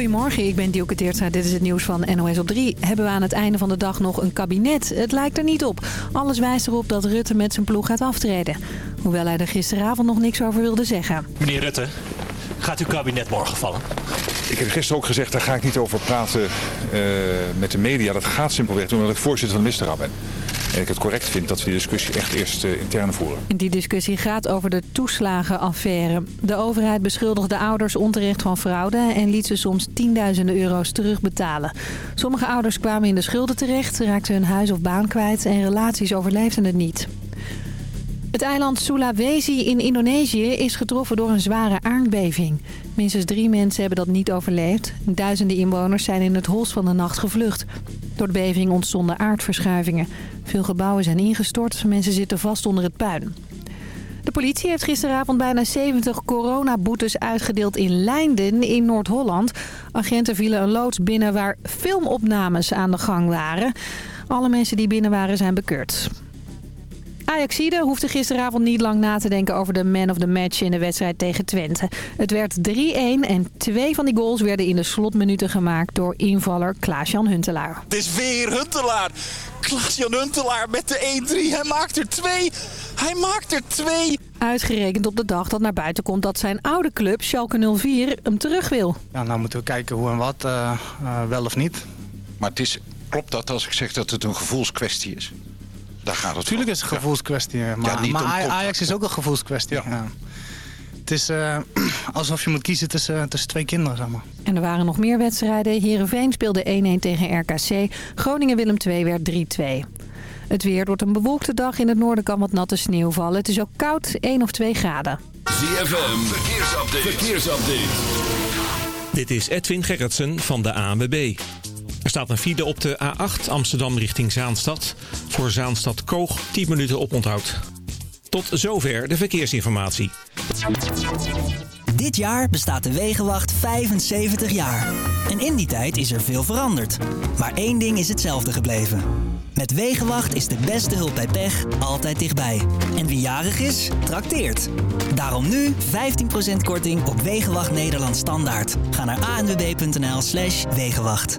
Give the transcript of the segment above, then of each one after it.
Goedemorgen, ik ben Dielke Teertstra. Dit is het nieuws van NOS op 3. Hebben we aan het einde van de dag nog een kabinet? Het lijkt er niet op. Alles wijst erop dat Rutte met zijn ploeg gaat aftreden. Hoewel hij er gisteravond nog niks over wilde zeggen. Meneer Rutte, gaat uw kabinet morgen vallen? Ik heb gisteren ook gezegd, daar ga ik niet over praten uh, met de media. Dat gaat simpelweg omdat ik voorzitter van de ministerraad ben. Ik het correct vind dat we die discussie echt eerst uh, intern voeren. Die discussie gaat over de toeslagenaffaire. De overheid beschuldigt de ouders onterecht van fraude... en liet ze soms tienduizenden euro's terugbetalen. Sommige ouders kwamen in de schulden terecht... raakten hun huis of baan kwijt en relaties overleefden het niet. Het eiland Sulawesi in Indonesië is getroffen door een zware aardbeving. Minstens drie mensen hebben dat niet overleefd. Duizenden inwoners zijn in het holst van de nacht gevlucht. Door de beving ontstonden aardverschuivingen. Veel gebouwen zijn ingestort, mensen zitten vast onder het puin. De politie heeft gisteravond bijna 70 coronaboetes uitgedeeld in Leinden in Noord-Holland. Agenten vielen een loods binnen waar filmopnames aan de gang waren. Alle mensen die binnen waren zijn bekeurd. Ajaxide hoefde gisteravond niet lang na te denken over de man of the match in de wedstrijd tegen Twente. Het werd 3-1 en twee van die goals werden in de slotminuten gemaakt door invaller Klaas-Jan Huntelaar. Het is weer Huntelaar. Klaas-Jan Huntelaar met de 1-3. Hij maakt er twee. Hij maakt er twee. Uitgerekend op de dag dat naar buiten komt dat zijn oude club, Schalke 04, hem terug wil. Ja, nou moeten we kijken hoe en wat, uh, uh, wel of niet. Maar het is, klopt dat als ik zeg dat het een gevoelskwestie is? Daar gaat het Tuurlijk is het een gevoelskwestie. Maar, ja, maar Ajax is ook een gevoelskwestie. Ja. Ja. Het is uh, alsof je moet kiezen tussen, tussen twee kinderen. Zeg maar. En er waren nog meer wedstrijden. Heerenveen speelde 1-1 tegen RKC. Groningen-Willem 2 werd 3-2. Het weer wordt een bewolkte dag. In het noorden kan wat natte sneeuw vallen. Het is ook koud, 1 of 2 graden. ZFM, verkeersupdate. verkeersupdate. Dit is Edwin Gerritsen van de ANWB. Er staat een file op de A8 Amsterdam richting Zaanstad. Voor Zaanstad Koog 10 minuten op onthoud. Tot zover de verkeersinformatie. Dit jaar bestaat de Wegenwacht 75 jaar. En in die tijd is er veel veranderd. Maar één ding is hetzelfde gebleven. Met Wegenwacht is de beste hulp bij pech altijd dichtbij. En wie jarig is, trakteert. Daarom nu 15% korting op Wegenwacht Nederland Standaard. Ga naar anwb.nl slash Wegenwacht.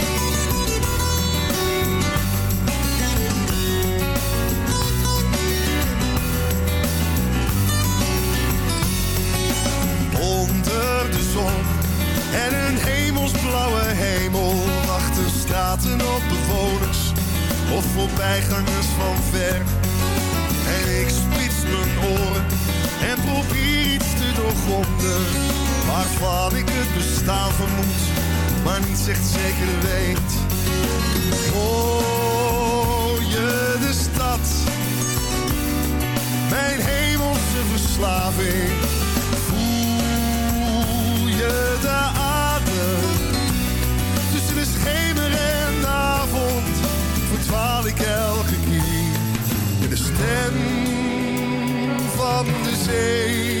En een hemelsblauwe hemel wachten straten op bewoners of voorbijgangers van ver. En ik spits mijn oren en probeer iets te doorgronden waarvan ik het bestaan vermoed, maar niet echt zeker weet. Hoor je de stad, mijn hemelse verslaving de adem. Tussen de schemer en de avond verdwaal ik elke keer in de stem van de zee.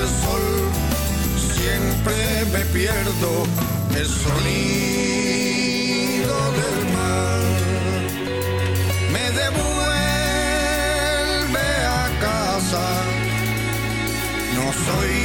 del sol, siempre me pierdo el sonido del mar. Me devuelve a casa, no soy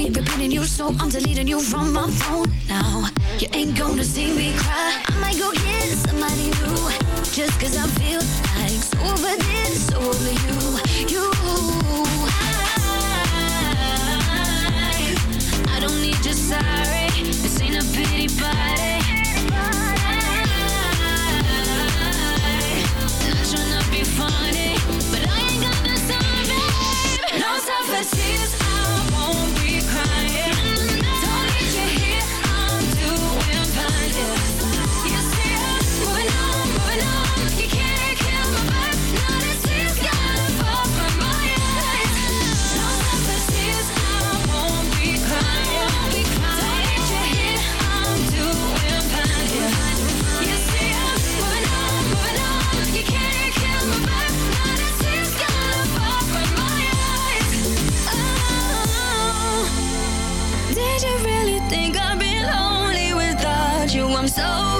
ain't repeating you, so I'm deleting you from my phone now. You ain't gonna see me cry. I might go get somebody new, just cause I feel like it's over this, over you, you. I, I don't need your sorry, this ain't a pity party. Funny, but I ain't got the time. No time for tears. think I've been lonely without you. I'm so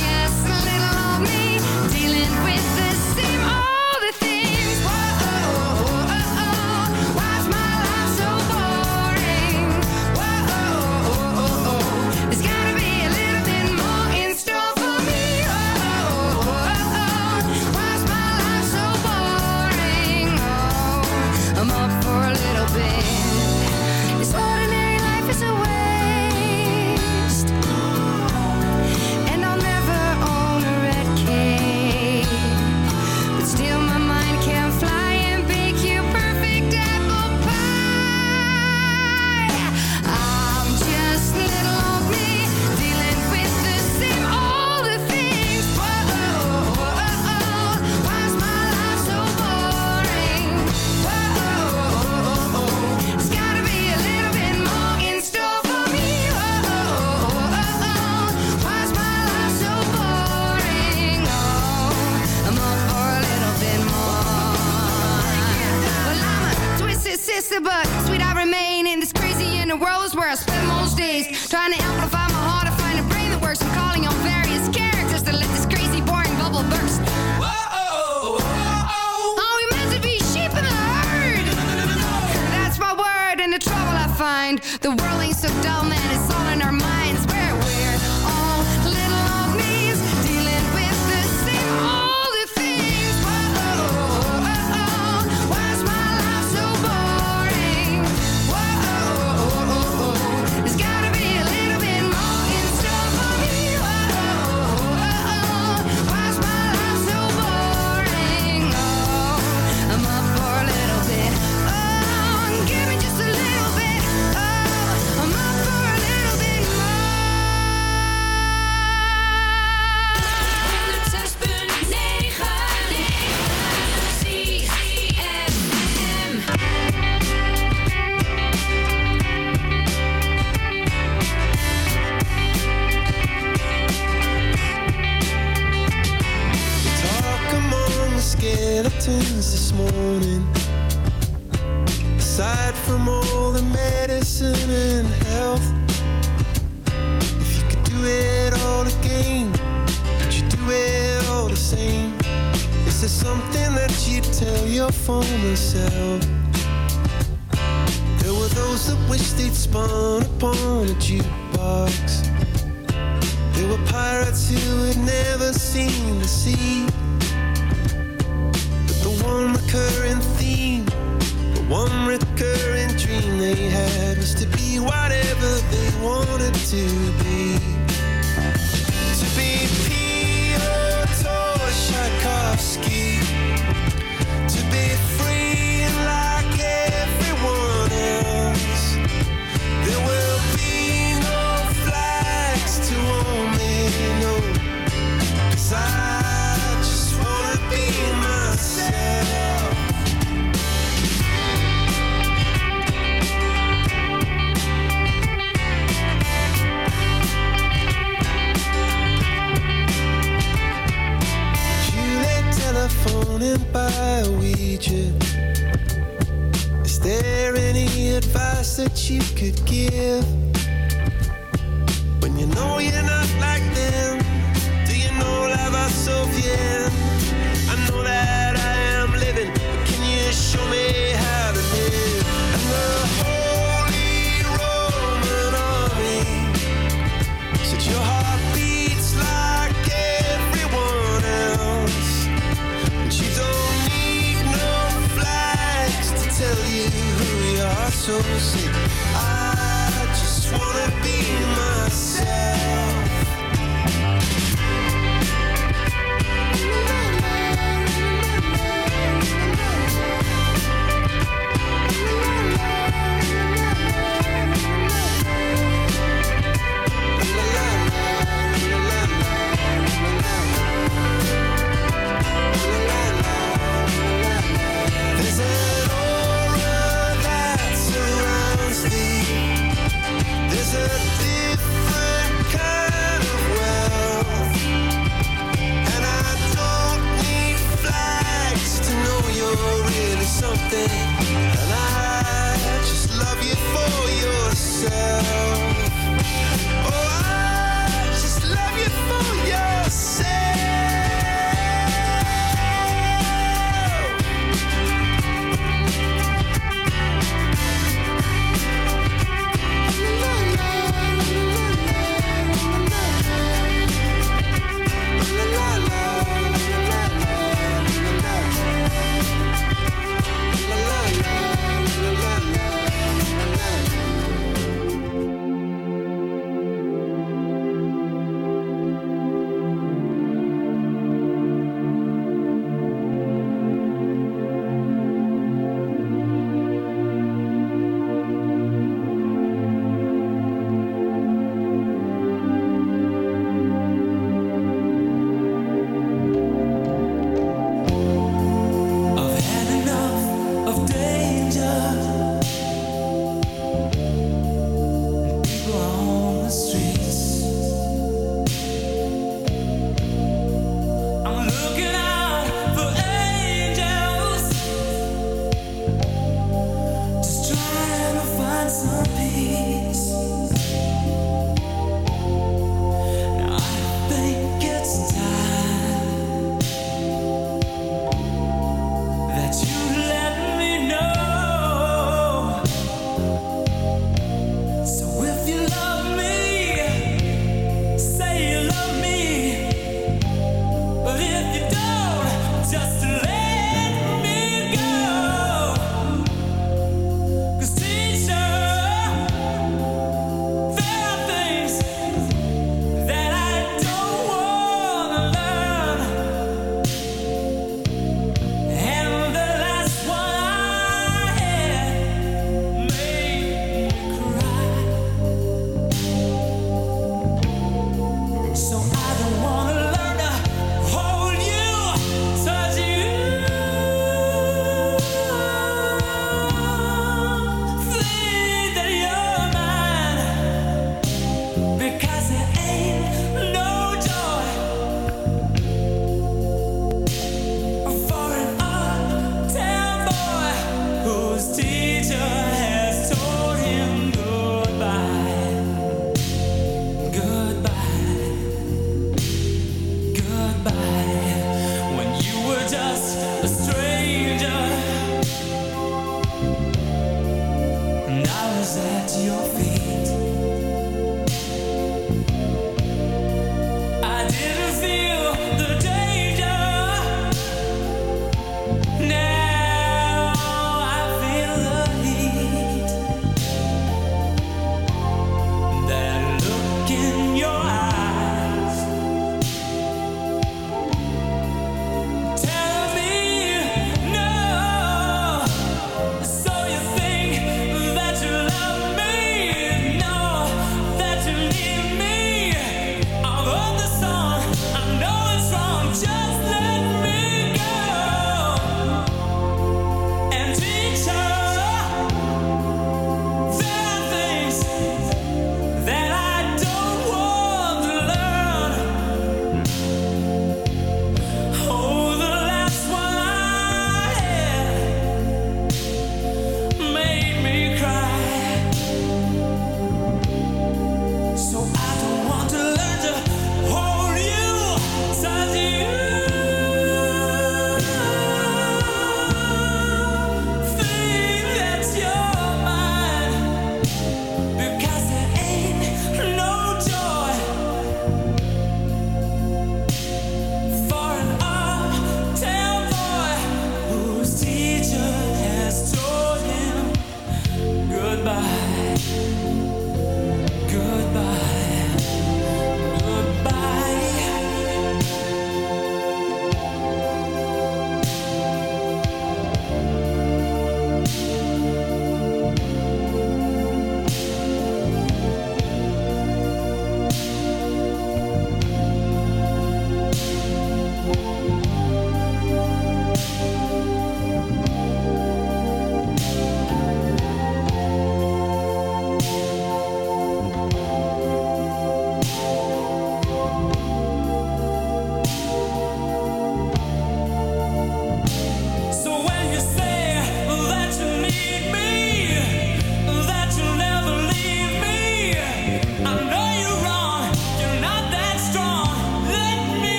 with the elixir, but sweet I remain in this crazy inner world is where I spend most days. Trying to amplify my heart, I find a brain that works. I'm calling on various characters to let this crazy, boring bubble burst. Whoa! -oh. Are we meant to be sheep in the herd? That's my word and the trouble I find. The world ain't so dull, man, it's all in our minds. We're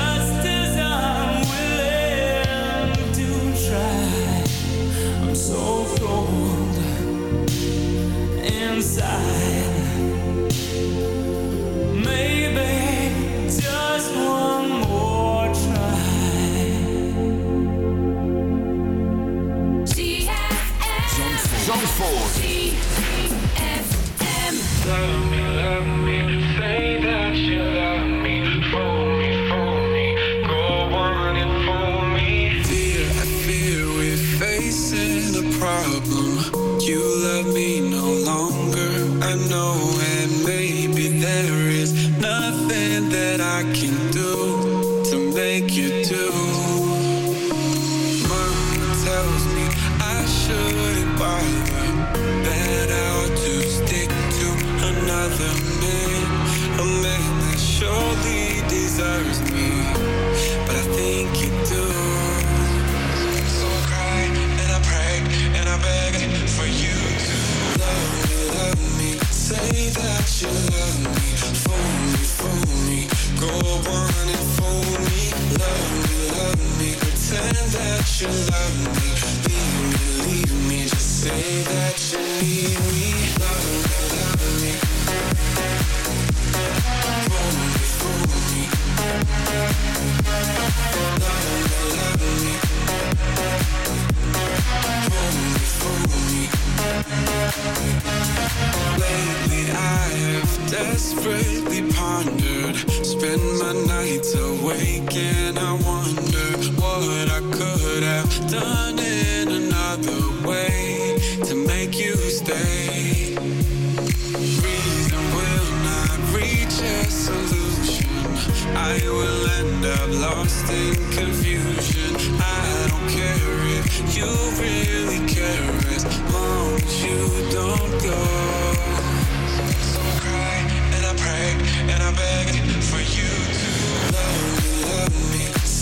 just desperately pondered. Spend my nights awake and I wonder what I could have done in another way to make you stay. Reason will not reach a solution. I will end up lost in confusion. I don't care if you really care as long as you don't go.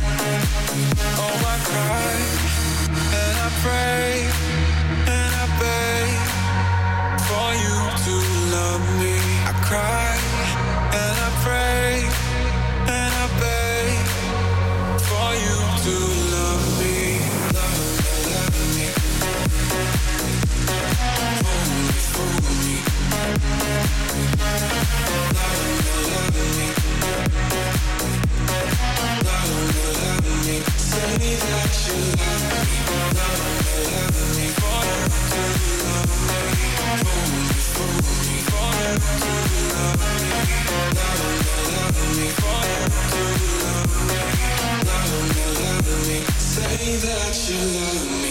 Oh, I cry and I pray and I beg for you to love me. I cry and I pray and I beg for you to that you love me.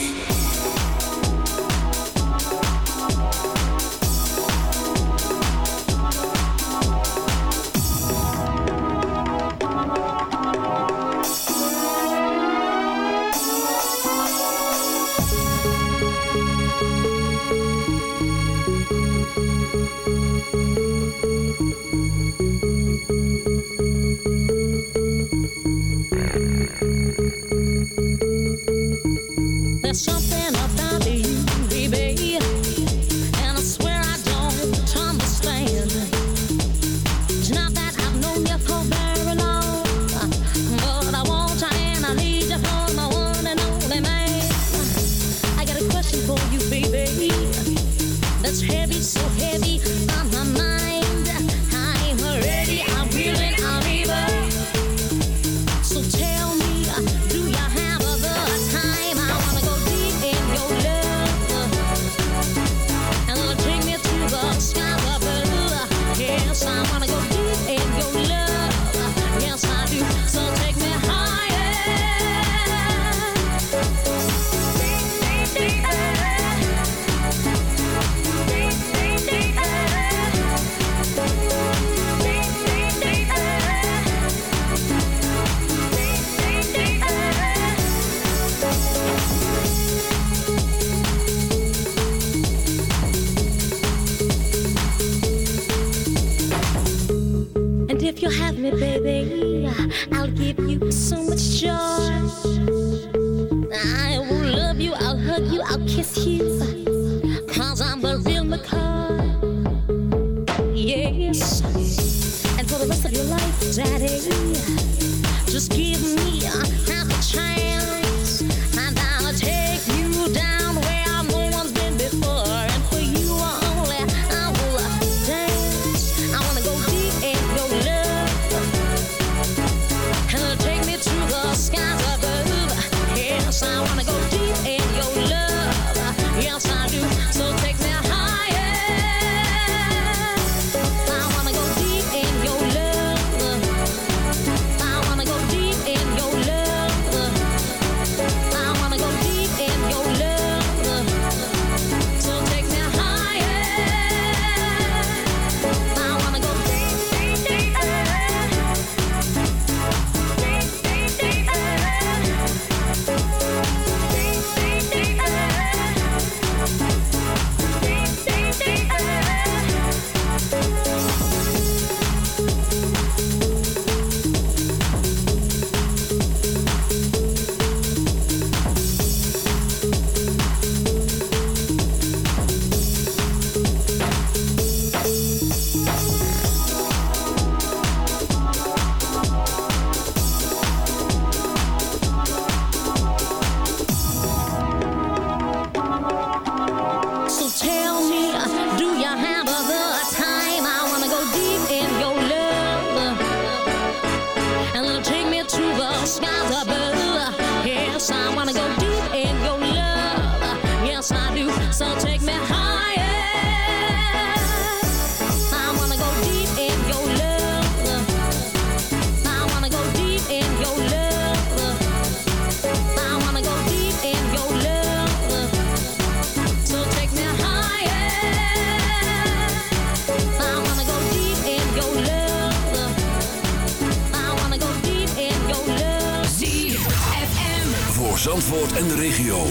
De regio.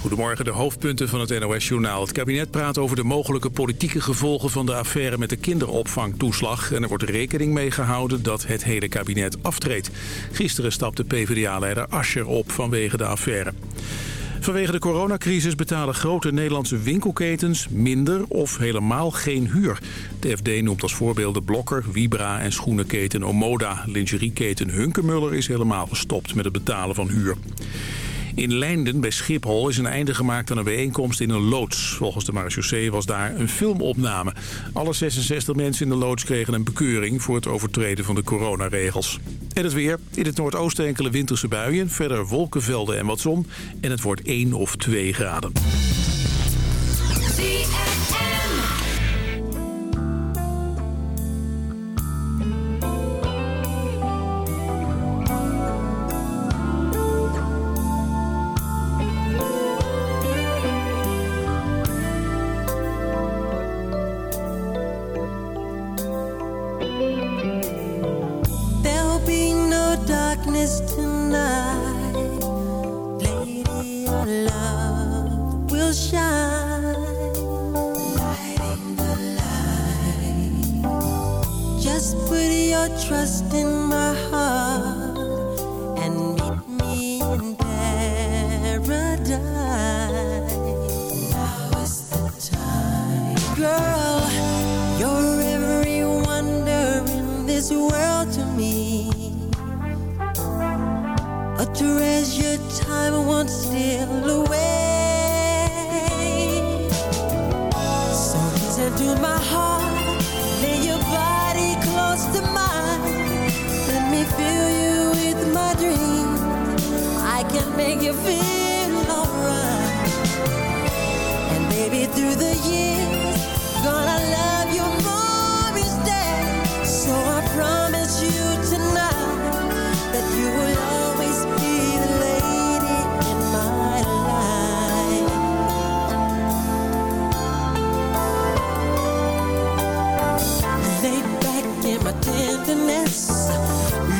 Goedemorgen, de hoofdpunten van het NOS-journaal. Het kabinet praat over de mogelijke politieke gevolgen van de affaire met de kinderopvangtoeslag. En er wordt rekening mee gehouden dat het hele kabinet aftreedt. Gisteren stapte PvdA-leider Ascher op vanwege de affaire. Vanwege de coronacrisis betalen grote Nederlandse winkelketens minder of helemaal geen huur. De FD noemt als voorbeelden Blokker, Vibra en schoenenketen Omoda. Lingerieketen Hunkemuller is helemaal gestopt met het betalen van huur. In Leinden bij Schiphol is een einde gemaakt aan een bijeenkomst in een loods. Volgens de marechaussee was daar een filmopname. Alle 66 mensen in de loods kregen een bekeuring voor het overtreden van de coronaregels. En het weer. In het noordoosten enkele winterse buien. Verder wolkenvelden en wat zon. En het wordt 1 of 2 graden. Can make you feel alright. And baby, through the years, gonna love you more each day. So I promise you tonight that you will always be the lady in my life. Lay back in my tenderness.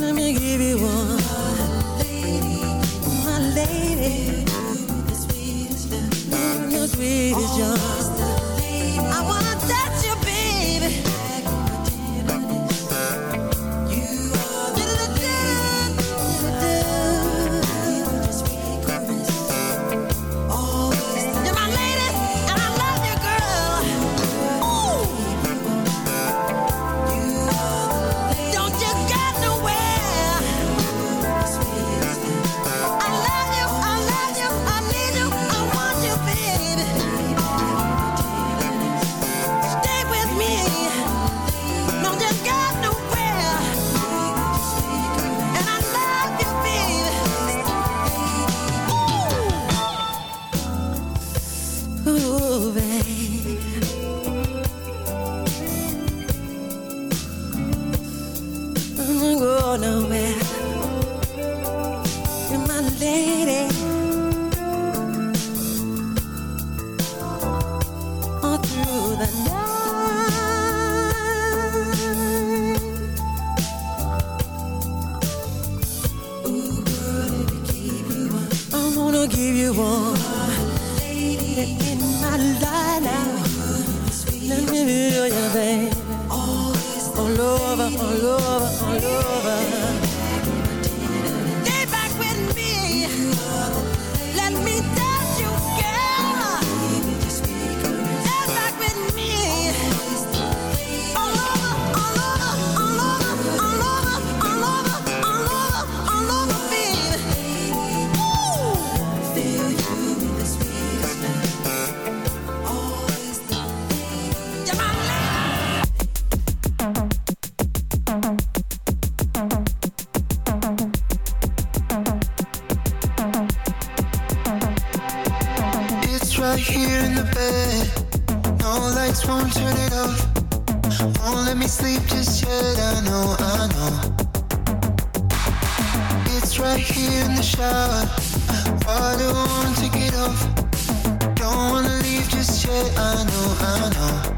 Let me give you one. My lady. The here in the bed. No lights won't turn it off. Won't let me sleep just yet. I know, I know. It's right here in the shower. Water won't wanna take it off. Don't wanna leave just yet. I know, I know.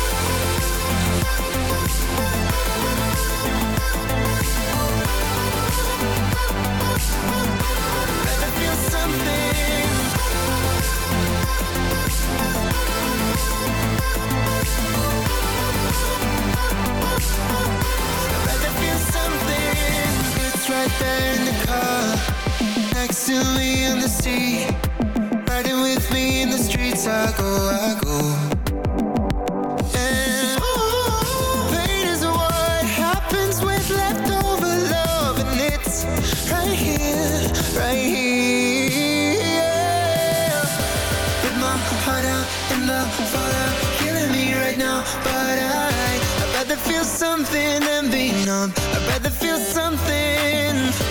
Next in the seat, riding with me in the streets. I go, I go. With right here, right here. Rip my heart out in the fallout, killing me right now. But I, I'd rather feel something than be numb. I'd rather feel something.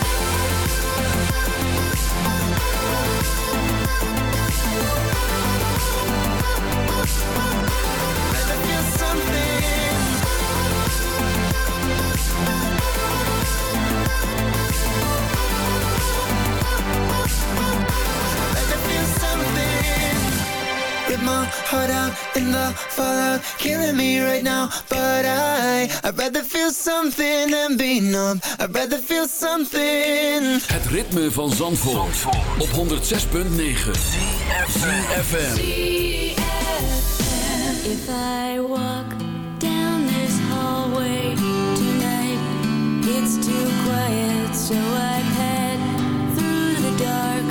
my heart out in the fallout. Killing me right now, but I I'd rather feel something than be numb. I'd rather feel something. Het ritme van Zandvoort, Zandvoort. op 106.9 CFFM If I walk down this hallway tonight It's too quiet, so I head through the dark.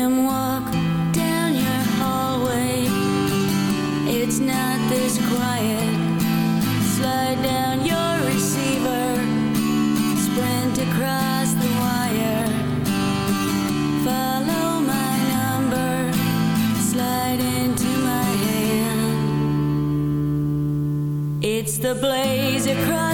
Blaze across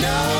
No.